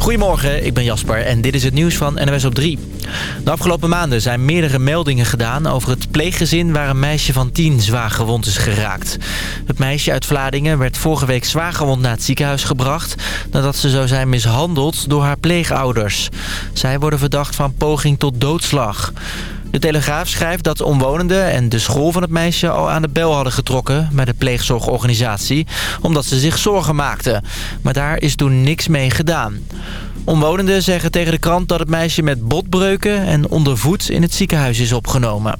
Goedemorgen, ik ben Jasper en dit is het nieuws van NWS op 3. De afgelopen maanden zijn meerdere meldingen gedaan over het pleeggezin waar een meisje van 10 zwaar gewond is geraakt. Het meisje uit Vladingen werd vorige week zwaar gewond naar het ziekenhuis gebracht... nadat ze zou zijn mishandeld door haar pleegouders. Zij worden verdacht van poging tot doodslag. De Telegraaf schrijft dat omwonenden en de school van het meisje al aan de bel hadden getrokken bij de pleegzorgorganisatie, omdat ze zich zorgen maakten. Maar daar is toen niks mee gedaan. Omwonenden zeggen tegen de krant dat het meisje met botbreuken en ondervoets in het ziekenhuis is opgenomen.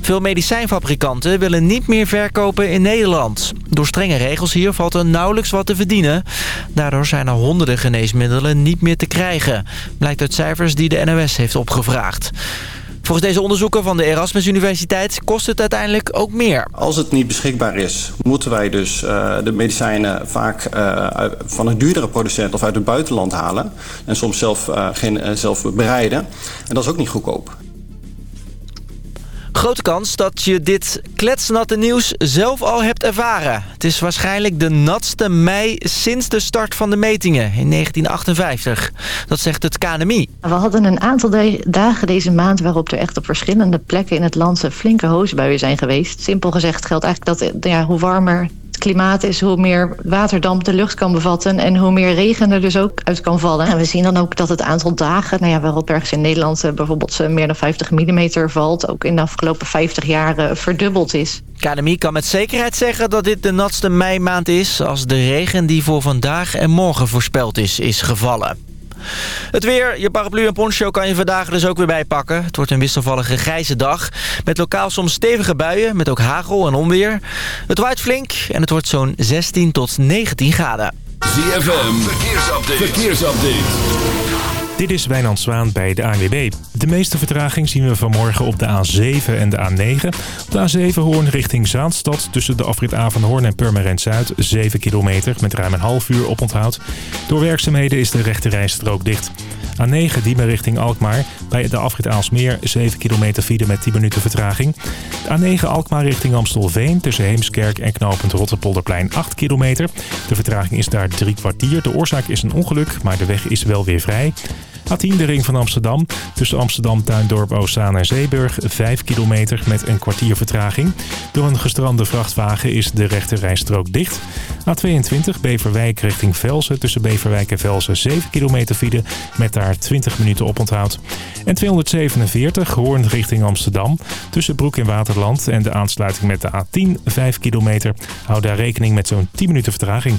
Veel medicijnfabrikanten willen niet meer verkopen in Nederland. Door strenge regels hier valt er nauwelijks wat te verdienen. Daardoor zijn er honderden geneesmiddelen niet meer te krijgen. Blijkt uit cijfers die de NOS heeft opgevraagd. Volgens deze onderzoeken van de Erasmus Universiteit kost het uiteindelijk ook meer. Als het niet beschikbaar is, moeten wij dus uh, de medicijnen vaak uh, van een duurdere producent of uit het buitenland halen. En soms zelf, uh, geen, zelf bereiden. En dat is ook niet goedkoop. Grote kans dat je dit kletsnatte nieuws zelf al hebt ervaren. Het is waarschijnlijk de natste mei sinds de start van de metingen in 1958. Dat zegt het KNMI. We hadden een aantal dagen deze maand waarop er echt op verschillende plekken in het land flinke hoosbuien zijn geweest. Simpel gezegd geldt eigenlijk dat ja, hoe warmer klimaat is, hoe meer waterdamp de lucht kan bevatten... en hoe meer regen er dus ook uit kan vallen. En we zien dan ook dat het aantal dagen... Nou ja, waarop ergens in Nederland eh, bijvoorbeeld eh, meer dan 50 mm valt... ook in de afgelopen 50 jaar verdubbeld is. KNMI kan met zekerheid zeggen dat dit de natste meimaand is... als de regen die voor vandaag en morgen voorspeld is, is gevallen. Het weer, je paraplu en poncho kan je vandaag dus ook weer bijpakken. Het wordt een wisselvallige grijze dag. Met lokaal soms stevige buien, met ook hagel en onweer. Het waait flink en het wordt zo'n 16 tot 19 graden. ZFM, verkeersupdate. verkeersupdate. Dit is Wijnand Zwaan bij de ANWB. De meeste vertraging zien we vanmorgen op de A7 en de A9. Op de A7 Hoorn richting Zaanstad tussen de afrit A van Hoorn en Purmerend Zuid. 7 kilometer met ruim een half uur oponthoud. Door werkzaamheden is de rechte rijstrook dicht. A9 Diemen richting Alkmaar. Bij de afrit Aalsmeer 7 kilometer file met 10 minuten vertraging. A9 Alkmaar richting Amstelveen tussen Heemskerk en knooppunt Rotterpolderplein 8 kilometer. De vertraging is daar drie kwartier. De oorzaak is een ongeluk, maar de weg is wel weer vrij. A10 de ring van Amsterdam. Tussen Amsterdam, Tuindorp, Oostzaan en Zeeburg 5 kilometer met een kwartier vertraging. Door een gestrande vrachtwagen is de rechte rijstrook dicht. A22 Beverwijk richting Velsen. Tussen Beverwijk en Velsen 7 kilometer file met daar 20 minuten oponthoud. En 247 Hoorn richting Amsterdam. Tussen Broek in Waterland en de aansluiting met de A10 5 kilometer. Hou daar rekening met zo'n 10 minuten vertraging.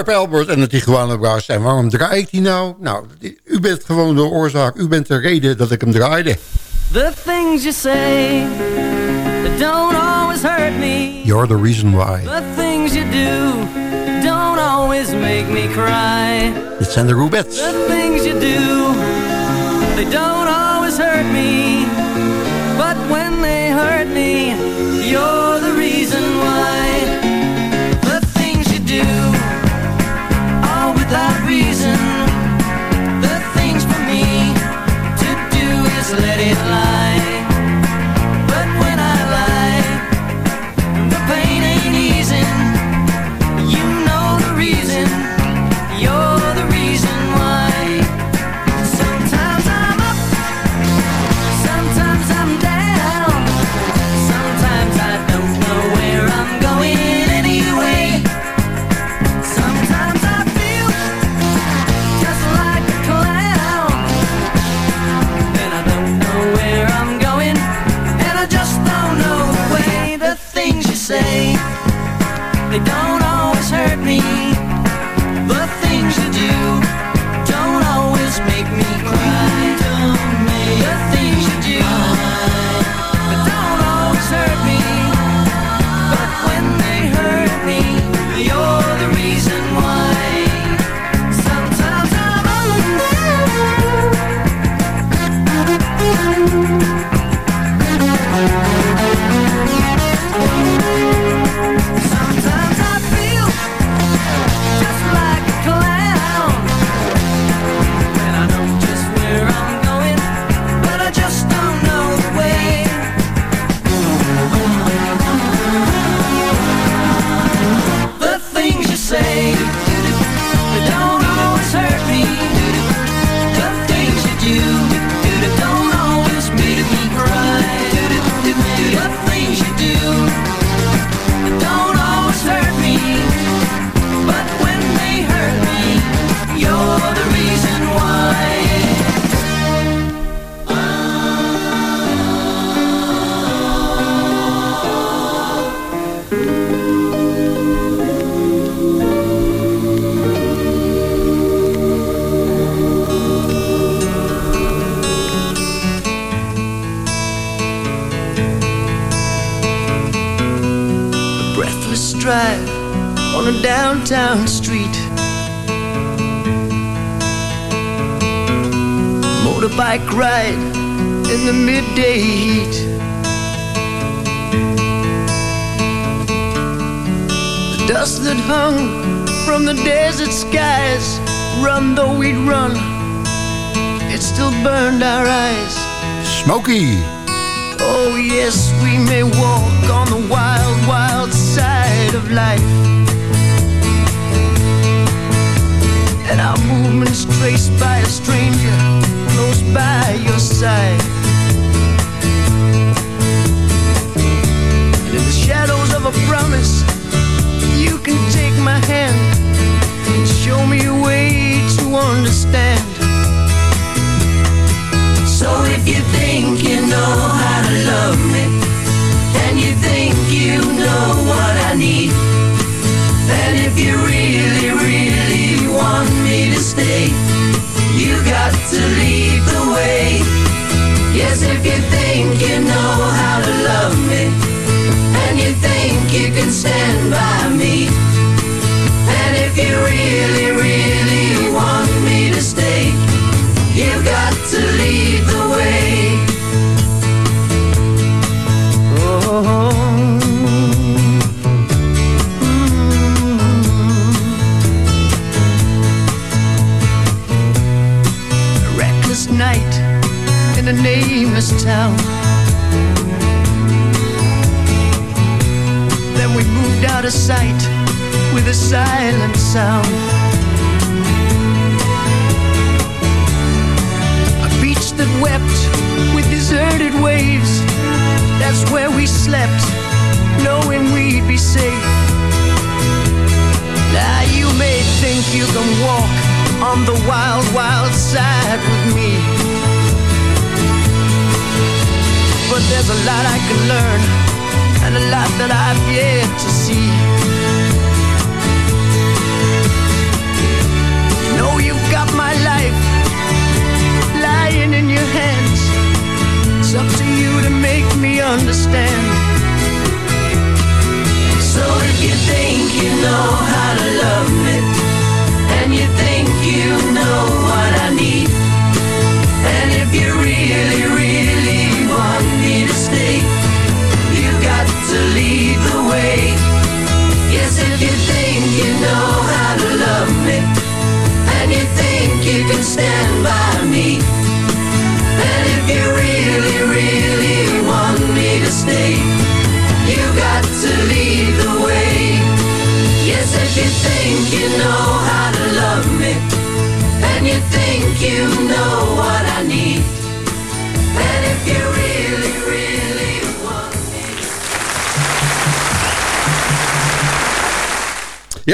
Herb Albert en de Tijuana Brass. En waarom draai ik die nou? Nou, u bent gewoon de oorzaak. U bent de reden dat ik hem draaide. The things you say don't always hurt me. You're the reason why. The things you do don't always make me cry. Dit zijn de Rubettes. The things you do they don't always hurt me. But when they hurt me, you're the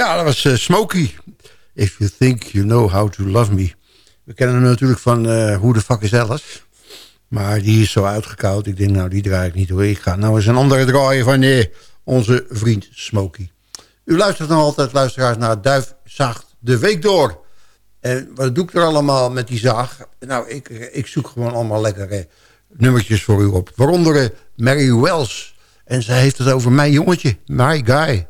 Ja, dat was eh, Smokey. If you think you know how to love me. We kennen hem natuurlijk van eh, uh, Hoe de fuck is Alice. Maar die is zo uitgekoud. Ik denk, nou, die draai ik niet door. Ik ga nou eens een andere draaien van uh, onze vriend Smokey. U luistert nog altijd, luisteraars, naar Duif zacht de Week Door. En wat doe ik er allemaal met die zaag? Nou, ik, ik zoek gewoon allemaal lekkere nummertjes voor u op. Waaronder Mary Wells. En zij heeft het over mijn jongetje, my guy.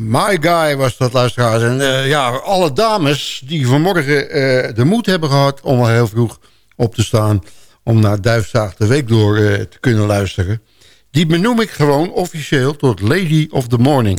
My Guy was dat, luisteraars. En eh, ja, alle dames die vanmorgen eh, de moed hebben gehad... om al heel vroeg op te staan... om naar Duifzaag de Week door eh, te kunnen luisteren... die benoem ik gewoon officieel tot Lady of the Morning.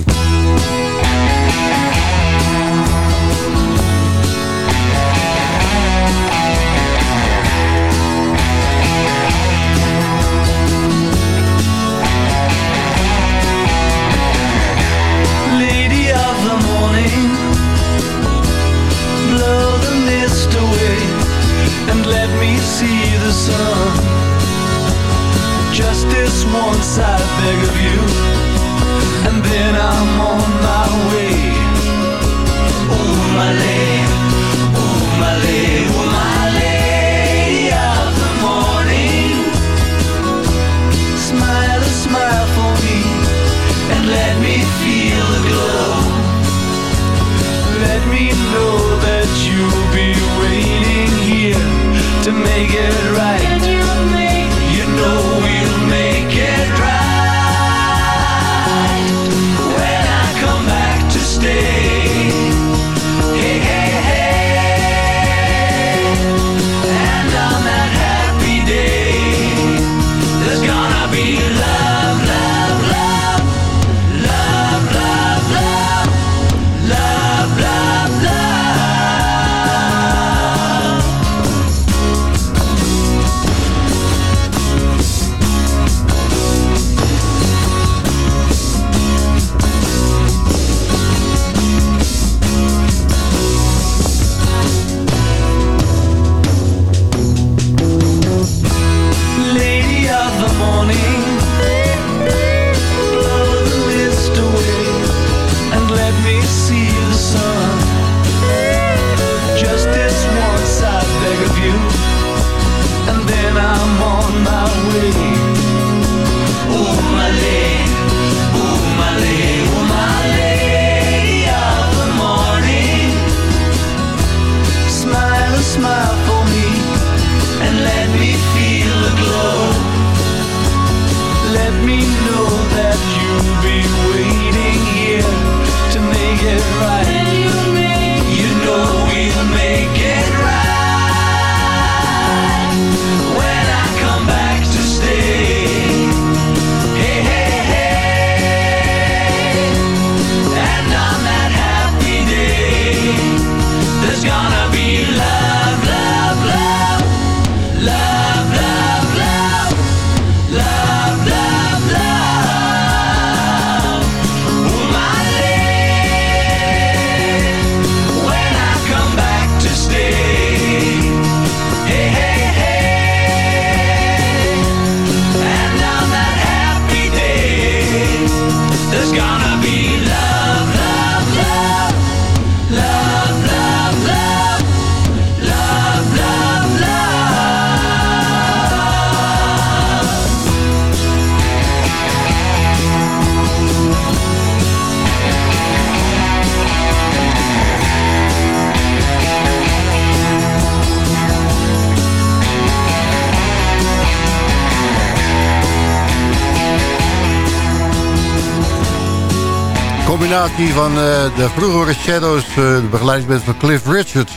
combinatie van eh, de vroegere Shadows, eh, de begeleidingsband van Cliff Richard...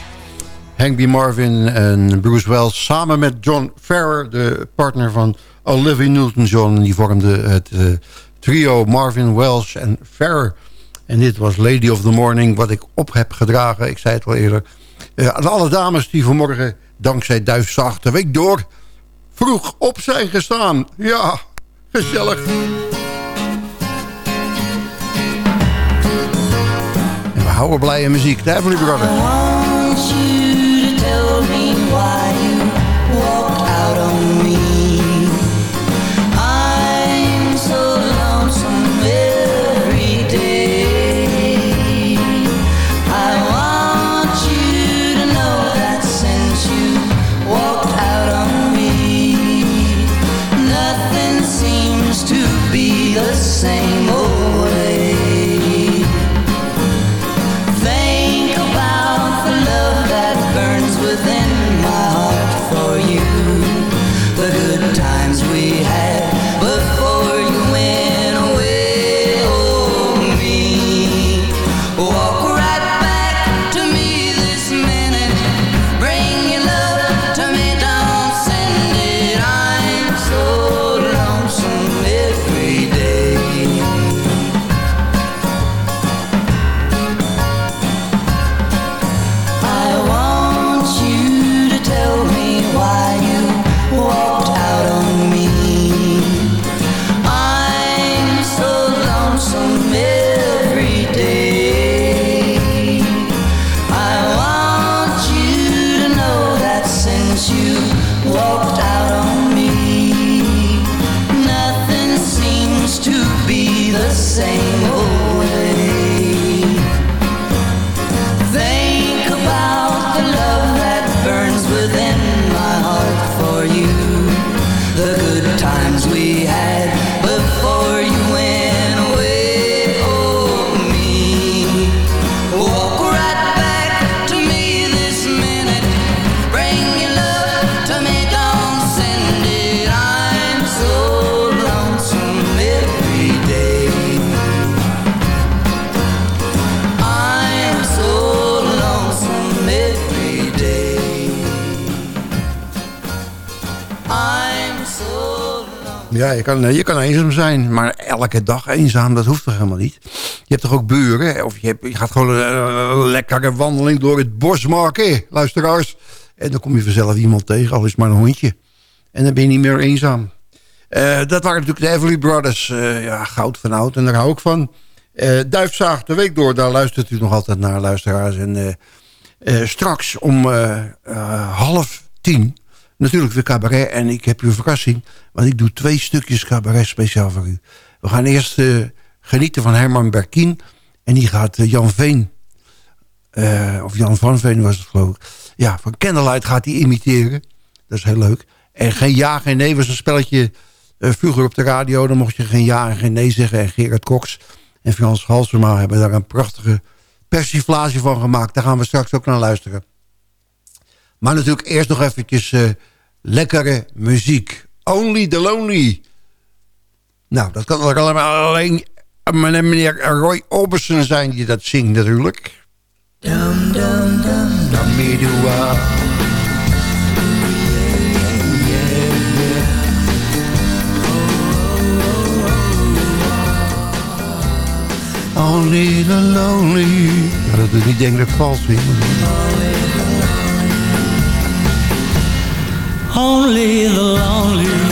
Hank B. Marvin en Bruce Wells... samen met John Ferrer, de partner van Olivia Newton-John. Die vormde het eh, trio Marvin, Wells en Ferrer. En dit was Lady of the Morning, wat ik op heb gedragen. Ik zei het al eerder. Aan alle dames die vanmorgen, dankzij Duifzacht, de week door... vroeg op zijn gestaan. Ja, gezellig. houden blije muziek. van die begonnen. you walked out on Ja, je kan, je kan eenzaam zijn, maar elke dag eenzaam, dat hoeft toch helemaal niet? Je hebt toch ook buren? Of je, hebt, je gaat gewoon een, een lekkere wandeling door het bos maken, luisteraars. En dan kom je vanzelf iemand tegen, al is maar een hondje. En dan ben je niet meer eenzaam. Eh, dat waren natuurlijk de Everly Brothers. Uh, ja, goud van oud, en daar hou ik van. Uh, Duifzaag de week door, daar luistert u nog altijd naar, luisteraars. En straks om half tien natuurlijk weer cabaret. En ik heb u een verrassing, want ik doe twee stukjes cabaret speciaal voor u. We gaan eerst uh, genieten van Herman Berkien. En die gaat uh, Jan Veen, uh, of Jan van Veen was het geloof ik. Ja, van Candlelight gaat hij imiteren. Dat is heel leuk. En geen ja, geen nee was een spelletje vroeger op de radio. Dan mocht je geen ja en geen nee zeggen. En Gerard Cox en Frans Halsema hebben daar een prachtige persiflage van gemaakt. Daar gaan we straks ook naar luisteren. Maar natuurlijk eerst nog eventjes uh, lekkere muziek. Only the Lonely. Nou, dat kan er allemaal alleen meneer Roy Oberson zijn die dat zingt natuurlijk. Dum, dum, dum, dum, me do Only the lonely. Ja, dat doet niet denk ik vals vind. Only the lonely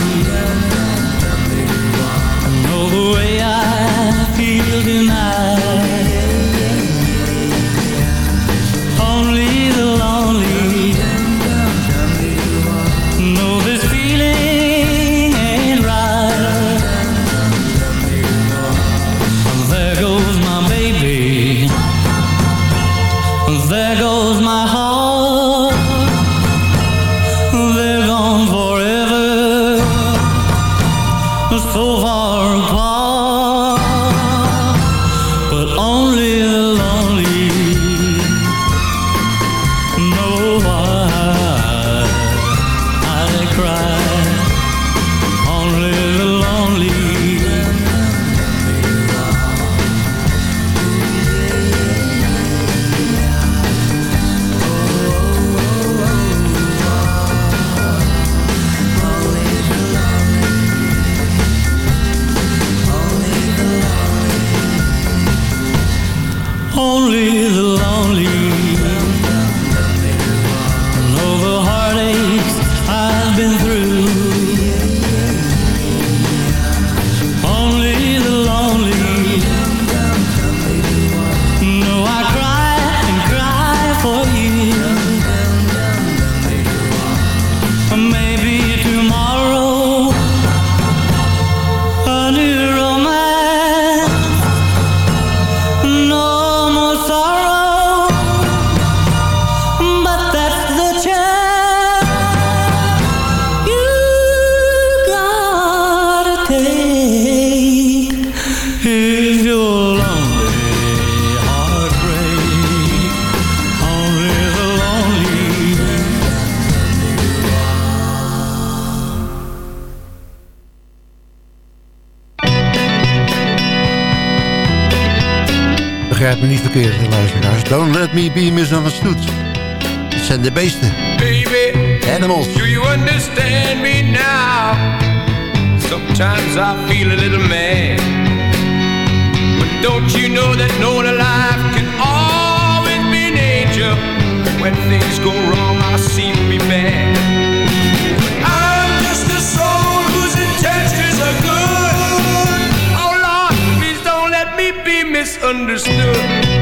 Maybe tomorrow Don't let me be misunderstood. Het zijn de beesten. Baby, Animals. do you understand me now? Sometimes I feel a little mad. But don't you know that no one alive can always be an angel? When things go wrong, I seem to be bad. I'm just a soul whose intentions are good. Oh Lord, please don't let me be misunderstood.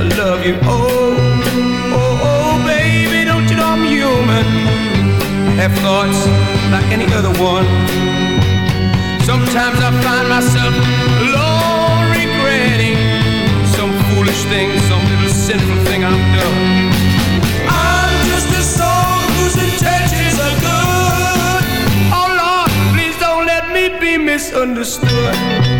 I love you. Oh, oh, oh, baby, don't you know I'm human? have thoughts like any other one. Sometimes I find myself alone regretting some foolish thing, some little sinful thing I've done. I'm just a soul whose intentions are good. Oh Lord, please don't let me be misunderstood.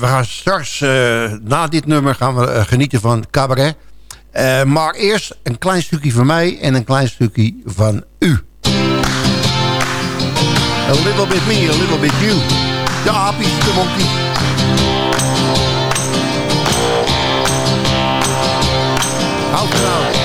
we gaan straks, eh, na dit nummer, gaan we eh, genieten van cabaret. Eh, maar eerst een klein stukje van mij en een klein stukje van u. A little bit me, a little bit you. De apies, de monkeys. Houd het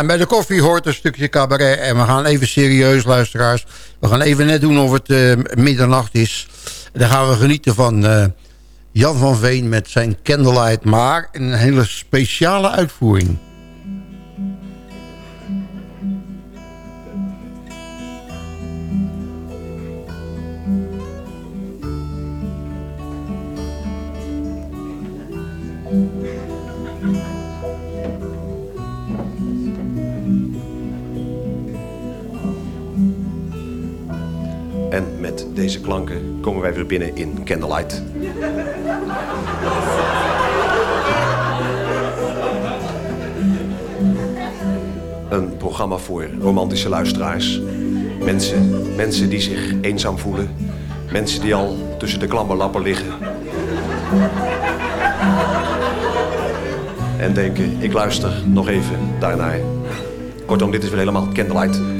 en bij de koffie hoort een stukje cabaret. En we gaan even serieus, luisteraars. We gaan even net doen of het eh, middernacht is. Dan gaan we genieten van eh, Jan van Veen met zijn Candlelight. Maar in een hele speciale uitvoering. Deze klanken komen wij weer binnen in Candlelight. Een programma voor romantische luisteraars. Mensen, mensen die zich eenzaam voelen. Mensen die al tussen de klammerlappen liggen. En denken, ik luister nog even daarnaar. Kortom, dit is weer helemaal Candlelight.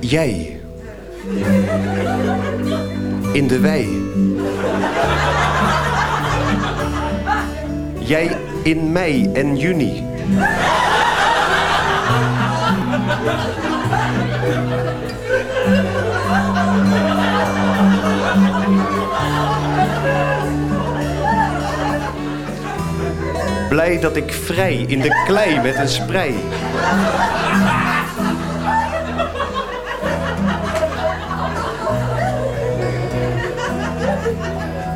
Jij. In de wei. Jij in mei en juni. Blij dat ik vrij in de klei met een sprei.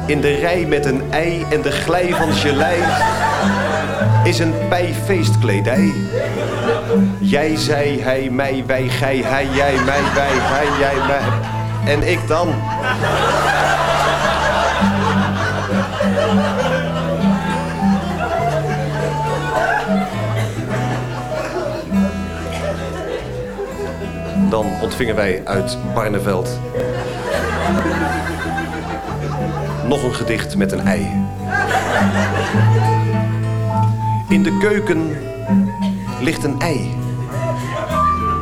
In de rij met een ei en de glij van gelei is een feestkledij. Jij, zij, hij, mij, wij, gij, hij, jij, mij, wij, hij, jij, mij. En ik dan. Dan ontvingen wij uit Barneveld nog een gedicht met een ei. In de keuken ligt een ei.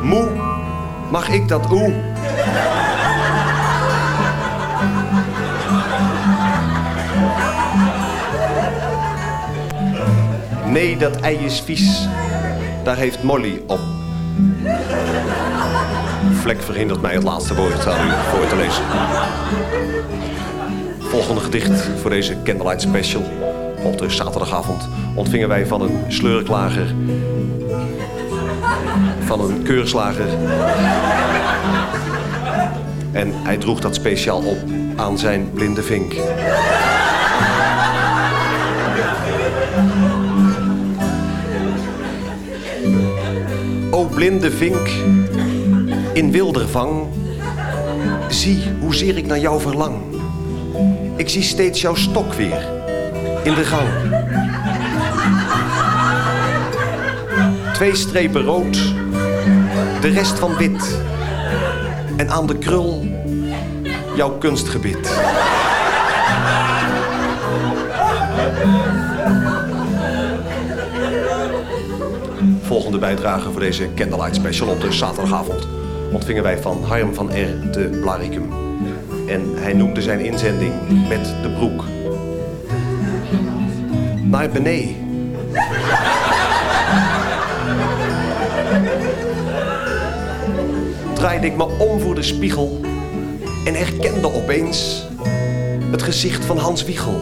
Moe, mag ik dat oe? Nee, dat ei is vies. Daar heeft Molly op. Vlek verhindert mij het laatste woord aan u voor te lezen. Volgende gedicht voor deze Candlelight Special. Op de zaterdagavond ontvingen wij van een sleurklager. Van een keurslager. En hij droeg dat speciaal op aan zijn blinde vink. O blinde vink, in wildervang, zie hoezeer ik naar jou verlang. Ik zie steeds jouw stok weer in de gang. Twee strepen rood, de rest van wit. En aan de krul jouw kunstgebit. Volgende bijdrage voor deze Candlelight Special op de zaterdagavond ontvingen wij van Harm van R. de Blaricum. En hij noemde zijn inzending met de broek. Naar beneden. Draaide ik me om voor de spiegel en herkende opeens het gezicht van Hans Wiegel.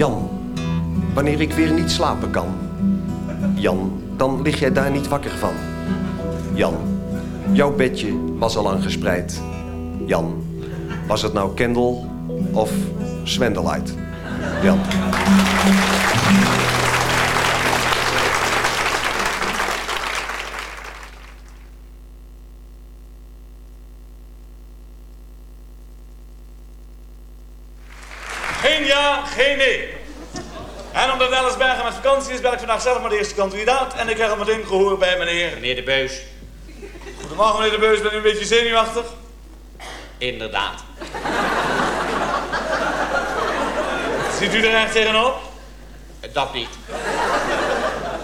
Jan, wanneer ik weer niet slapen kan. Jan, dan lig jij daar niet wakker van. Jan, jouw bedje was al lang gespreid. Jan, was het nou Kendall of Swendelight? Jan. Geen ja, geen nee. En omdat Ellisbergen met vakantie is, ben ik vandaag zelf maar de eerste kandidaat. En ik krijg al meteen gehoor bij meneer... Meneer de Beus. Goedemorgen meneer de Beus, bent u een beetje zenuwachtig? Inderdaad. Ziet u er echt tegenop? Dat niet.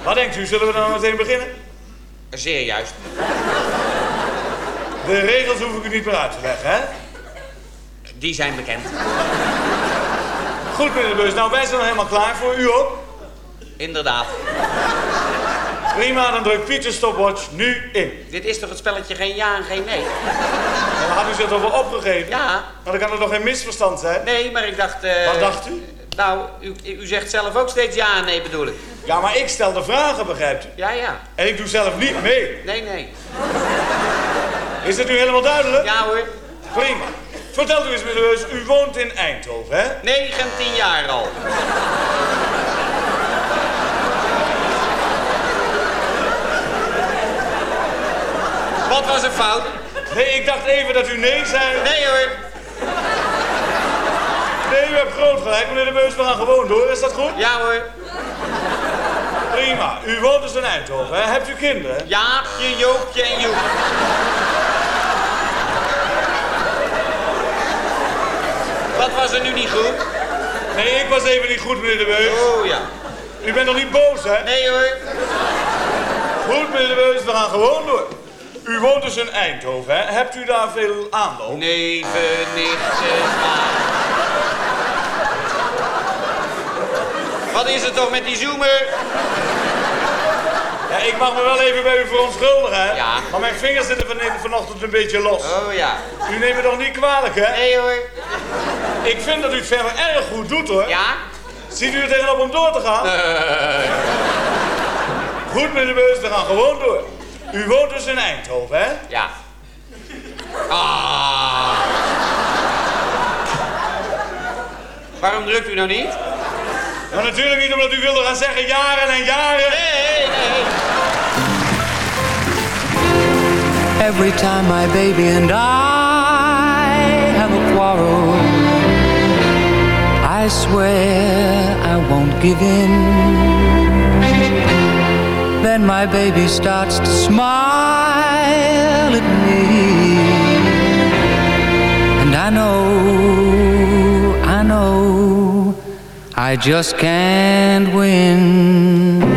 Wat denkt u, zullen we dan meteen beginnen? Zeer juist. De regels hoef ik u niet meer uit te leggen, hè? Die zijn bekend. Goed, meneer de Beus. Nou, wij zijn nog helemaal klaar voor u ook. Inderdaad. Prima, dan drukt Pieter stopwatch nu in. Dit is toch het spelletje geen ja en geen nee? En dan had u zich toch wel opgegeven? Ja. Maar dan kan er toch geen misverstand zijn? Nee, maar ik dacht... eh, Wat dacht u? Nou, u, u zegt zelf ook steeds ja en nee bedoel ik. Ja, maar ik stel de vragen, begrijpt u? Ja, ja. En ik doe zelf niet mee. Nee, nee. Is het nu helemaal duidelijk? Ja hoor. Prima. Vertelt u eens, meneer u woont in Eindhoven, hè? 19 jaar al. Wat was er fout? Nee, ik dacht even dat u nee zei. Nee hoor. Nee, u hebt groot gelijk, meneer de Beus. We gaan gewoon door. Is dat goed? Ja hoor. Prima. U woont dus in Eindhoven, hè? Hebt u kinderen? Jaapje, Joopje en Joep. Wat was er nu niet goed? Nee, ik was even niet goed, meneer de Beus. Oh ja. U bent nog niet boos, hè? Nee hoor. Goed, meneer de Beus. We gaan gewoon door. U woont dus in Eindhoven, hè? Hebt u daar veel aanloop? Neven, nichten, Wat is er toch met die zoomer? Ja, ik mag me wel even bij u verontschuldigen, hè? Ja. Maar mijn vingers zitten van, vanochtend een beetje los. Oh ja. U neemt me toch niet kwalijk, hè? Nee hoor. Ik vind dat u het verder erg goed doet, hoor. Ja? Ziet u er tegenop om door te gaan? Nee. Goed, meneer de Beus, we gaan gewoon door. U woont dus in Eindhoven, hè? Ja. Ah. Waarom drukt u nou niet? Maar natuurlijk niet omdat u wilde gaan zeggen jaren en jaren. Nee, nee. Every time my baby and I I swear I won't give in. Then my baby starts to smile at me. And I know, I know, I just can't win.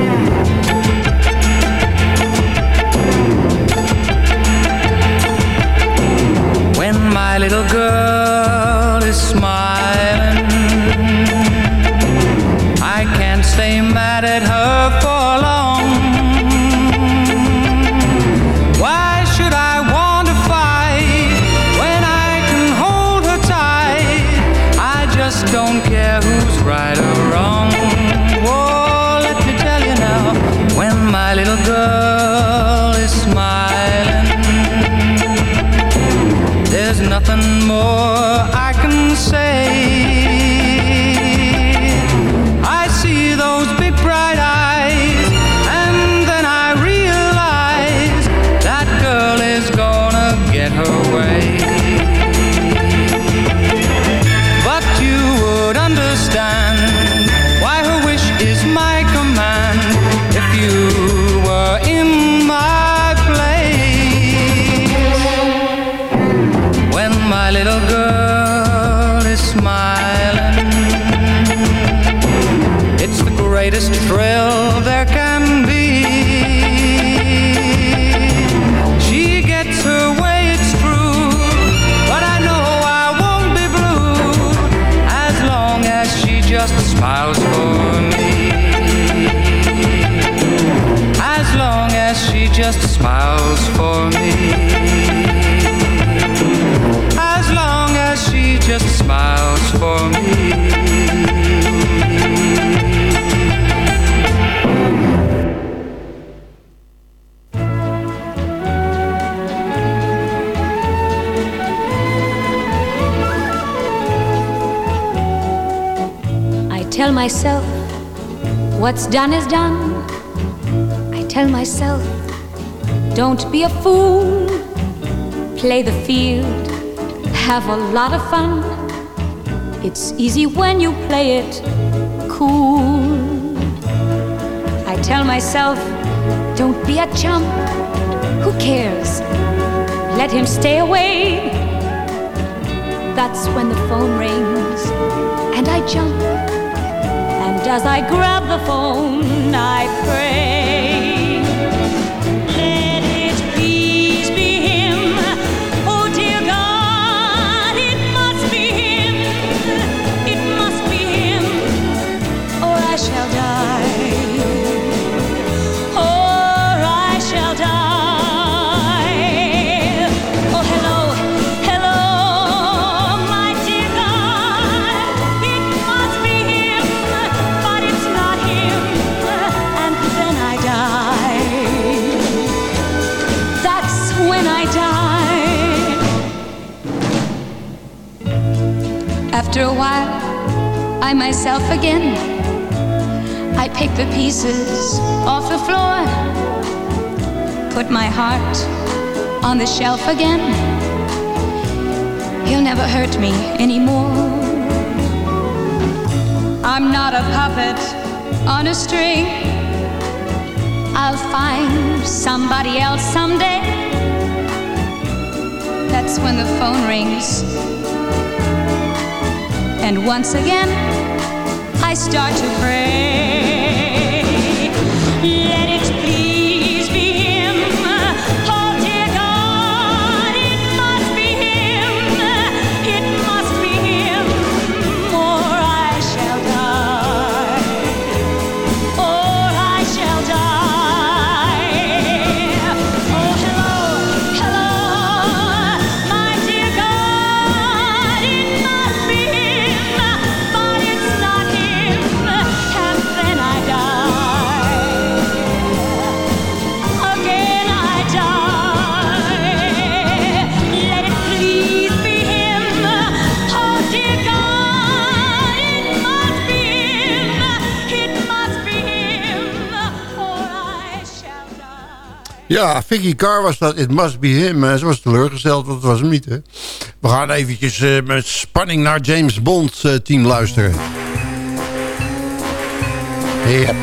Myself, what's done is done. I tell myself, don't be a fool. Play the field, have a lot of fun. It's easy when you play it cool. I tell myself, don't be a chump. Who cares? Let him stay away. That's when the phone rings and I jump. And as I grab the phone, I pray. After a while, I myself again. I pick the pieces off the floor, put my heart on the shelf again. He'll never hurt me anymore. I'm not a puppet on a string. I'll find somebody else someday. That's when the phone rings. And once again, I start to pray. Ja, Vicky Carr was dat. It must be him. Ze was teleurgesteld, want het was hem niet. We gaan eventjes eh, met spanning naar James Bond eh, team luisteren. Ja,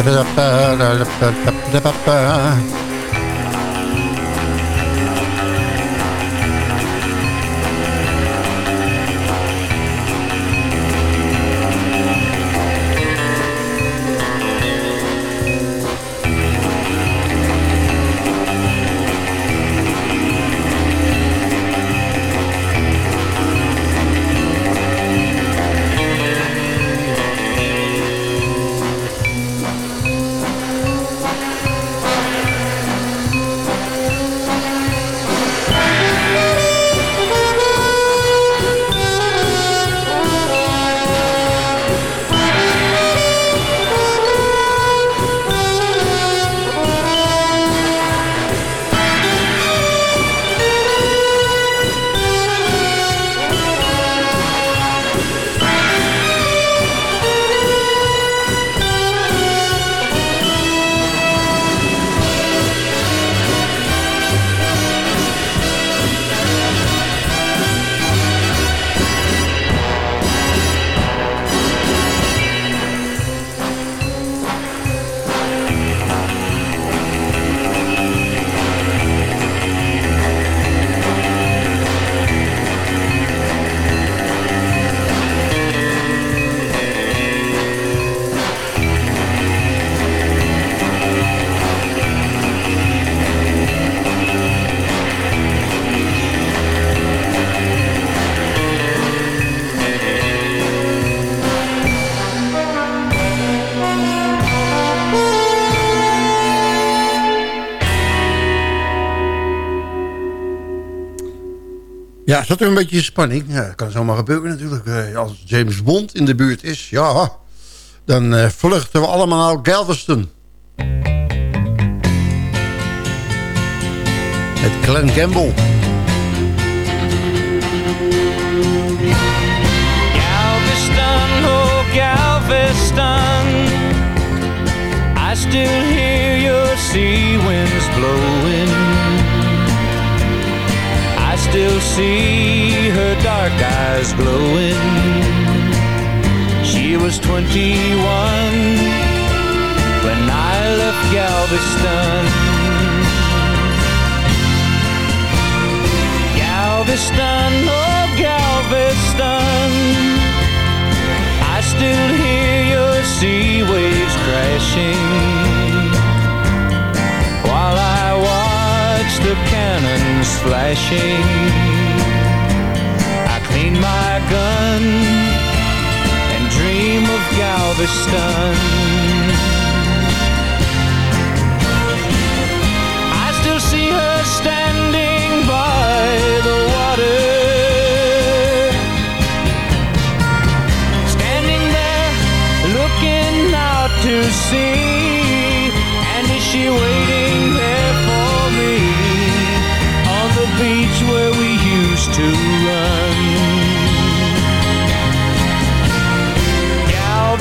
Ja, zat er een beetje spanning? Ja, kan zomaar gebeuren natuurlijk. Eh, Als James Bond in de buurt is, ja... dan eh, vluchten we allemaal naar Galveston. Met Glenn Campbell. Galveston, oh Galveston, I still hear your sea winds blowing. See her dark eyes glowing. She was 21 when I left Galveston. Galveston, oh Galveston, I still hear your sea waves crashing cannons flashing. I clean my gun and dream of Galveston. I still see her standing by the water. Standing there looking out to sea.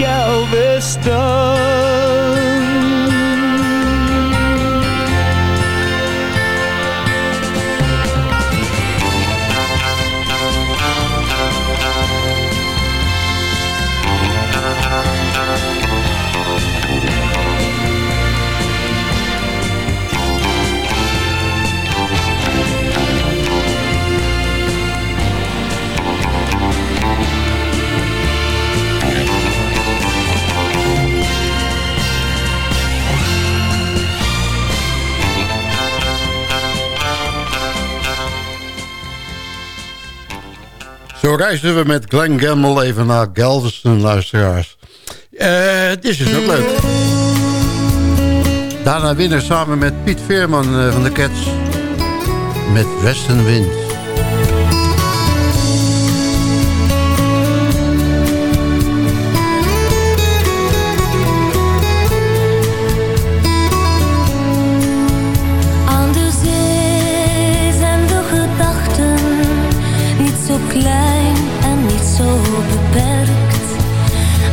Galveston. Zo reisden we met Glenn Gamble even naar Galveston, luisteraars. Eh, dit is dus ook leuk. Daarna winnen samen met Piet Veerman eh, van de Cats. Met Western beperkt.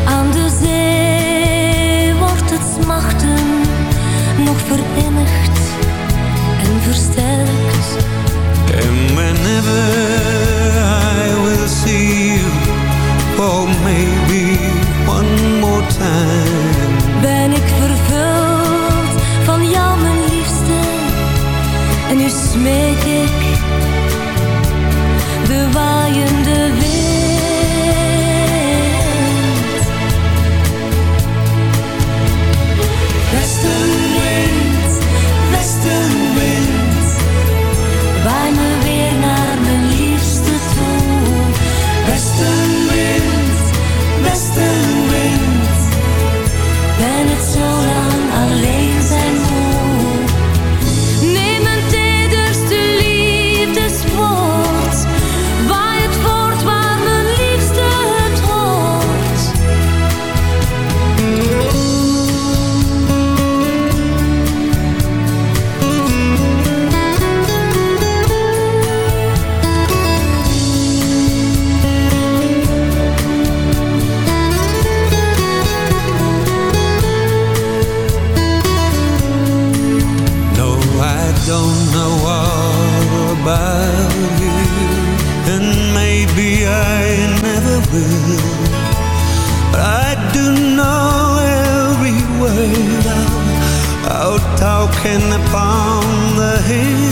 Aan de zee wordt het smachten nog verinnigd en versterkt. And whenever I will see you For maybe one more time Ben ik vervuld van jou, mijn liefste, en nu smeek talking upon the hill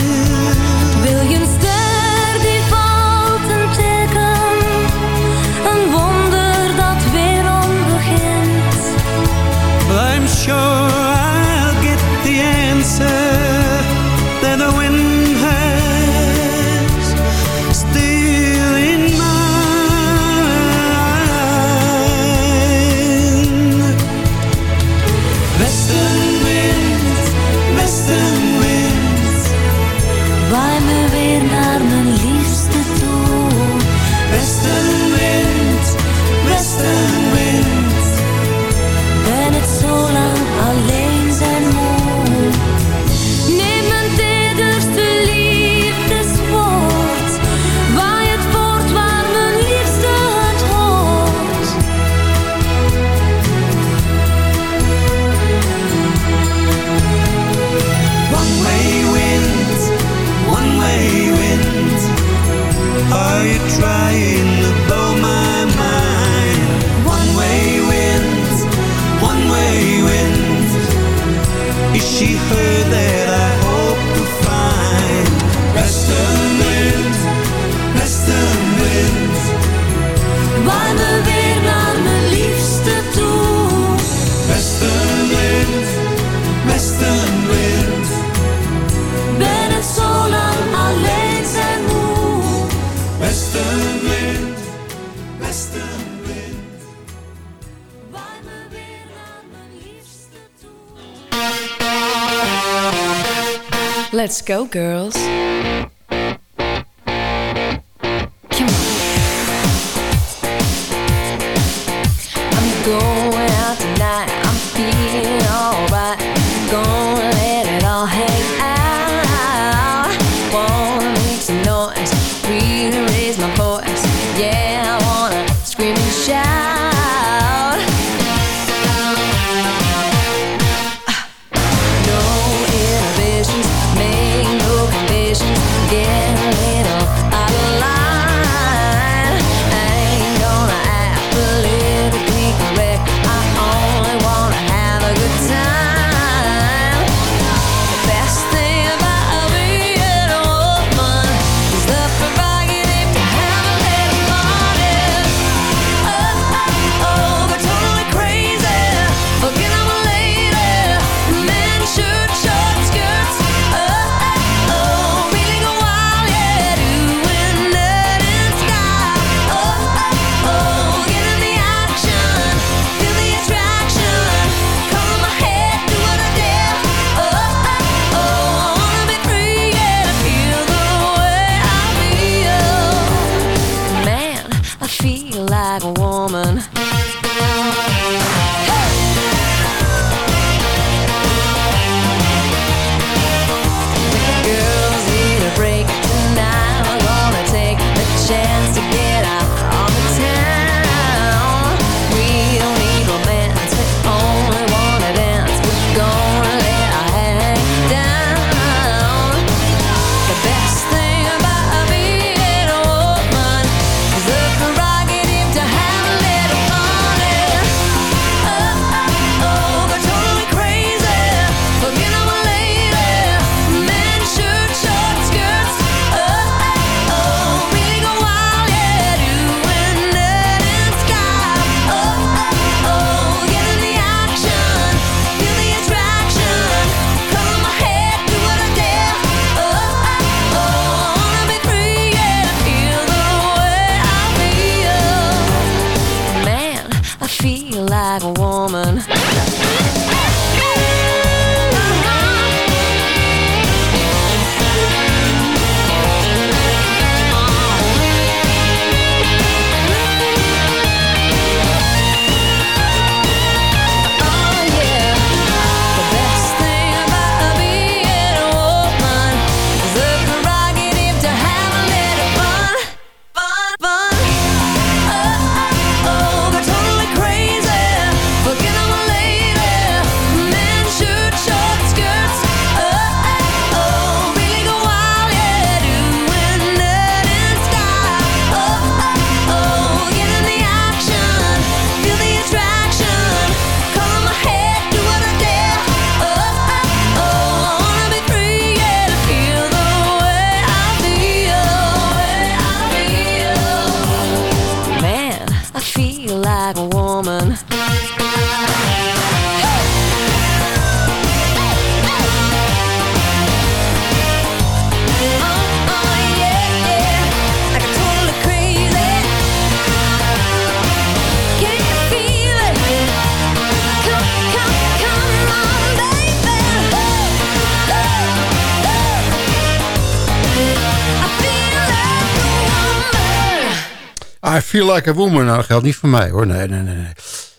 feel like a woman. Nou, dat geldt niet voor mij hoor. Nee, nee, nee.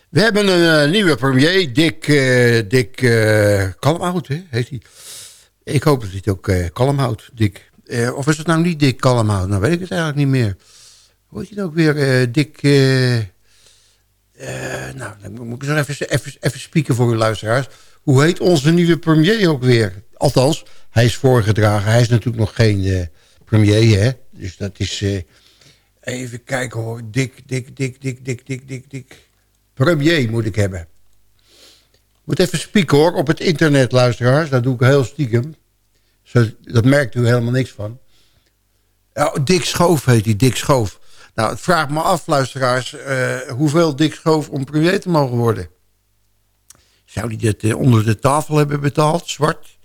We hebben een eh, nieuwe premier, Dick, eh Dick hè, heet hij. Ik hoop dat hij het ook houdt, Dick. Of is het nou niet Dick Kalmhout? Nou weet ik het eigenlijk niet meer. Hoe heet hij nou ook weer? Dick... nou, dan moet ik eens even, even, even spieken voor uw luisteraars. Hoe heet onze nieuwe premier ook weer? Althans, hij is voorgedragen. Hij is natuurlijk nog geen premier, hè. Dus dat is... even kijken hoor. Dick, Dick, Dick, Dick, Dick, Dick, Dick, Dick. Premier moet ik hebben. Moet even spieken hoor, op het internet, luisteraars. Dat doe ik heel stiekem. Zo, dat merkt u helemaal niks van. Ja, Dick Schoof heet hij, Dick Schoof. Nou, het me af, luisteraars, eh, hoeveel Dick Schoof om premier te mogen worden. Zou hij dat eh, onder de tafel hebben betaald, zwart,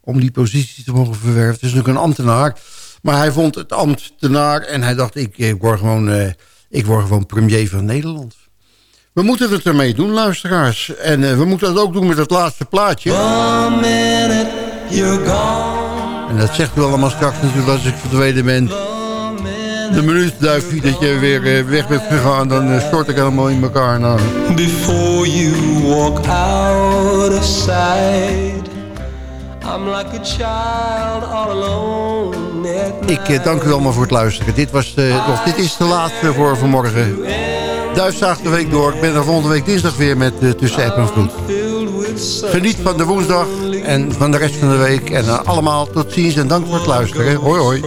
om die positie te mogen verwerven? Het is natuurlijk een ambtenaar, maar hij vond het ambtenaar en hij dacht, ik, ik, word, gewoon, eh, ik word gewoon premier van Nederland. We moeten het ermee doen, luisteraars. En eh, we moeten het ook doen met het laatste plaatje. One minute you're gone. En dat zegt u allemaal straks natuurlijk als ik verdwenen ben. De minuut, duifje, dat je weer eh, weg bent gegaan, dan eh, stort ik helemaal in elkaar. Nou. Before you walk out of sight, I'm like a child all alone Ik eh, dank u allemaal voor het luisteren. Dit, was de, of dit is de laatste voor vanmorgen. Duifzaag de week door. Ik ben er volgende week dinsdag weer met eh, Tussen App en Vloed. Geniet van de woensdag en van de rest van de week. En eh, allemaal tot ziens en dank voor het luisteren. Hoi hoi.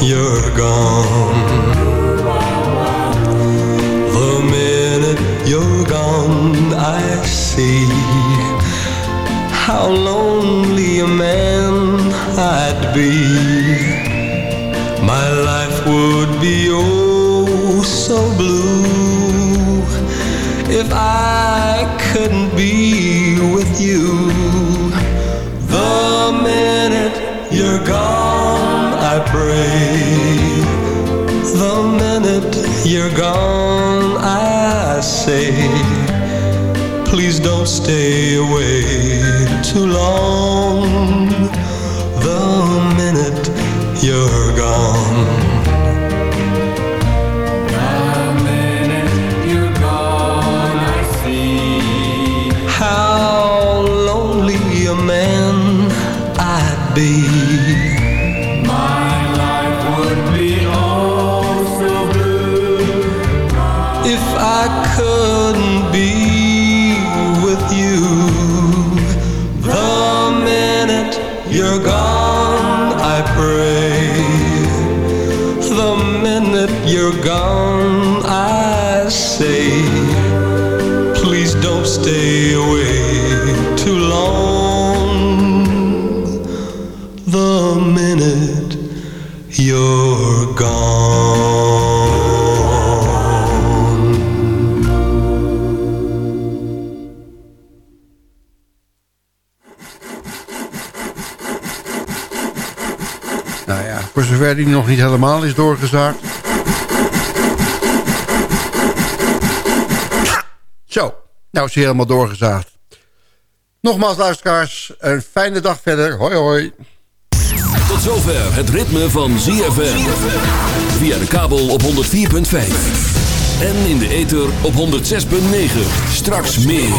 you're gone. How lonely a man I'd be. My life would be oh so blue if I couldn't be with you. The minute you're gone, I pray. The minute you're gone, I say, please don't stay away too long. Die nog niet helemaal is doorgezaagd. Zo, nou is hij helemaal doorgezaagd. Nogmaals luisteraars, een fijne dag verder. Hoi hoi. Tot zover het ritme van ZFM. Via de kabel op 104.5. En in de ether op 106.9. Straks meer.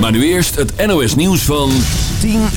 Maar nu eerst het NOS nieuws van 10 uur.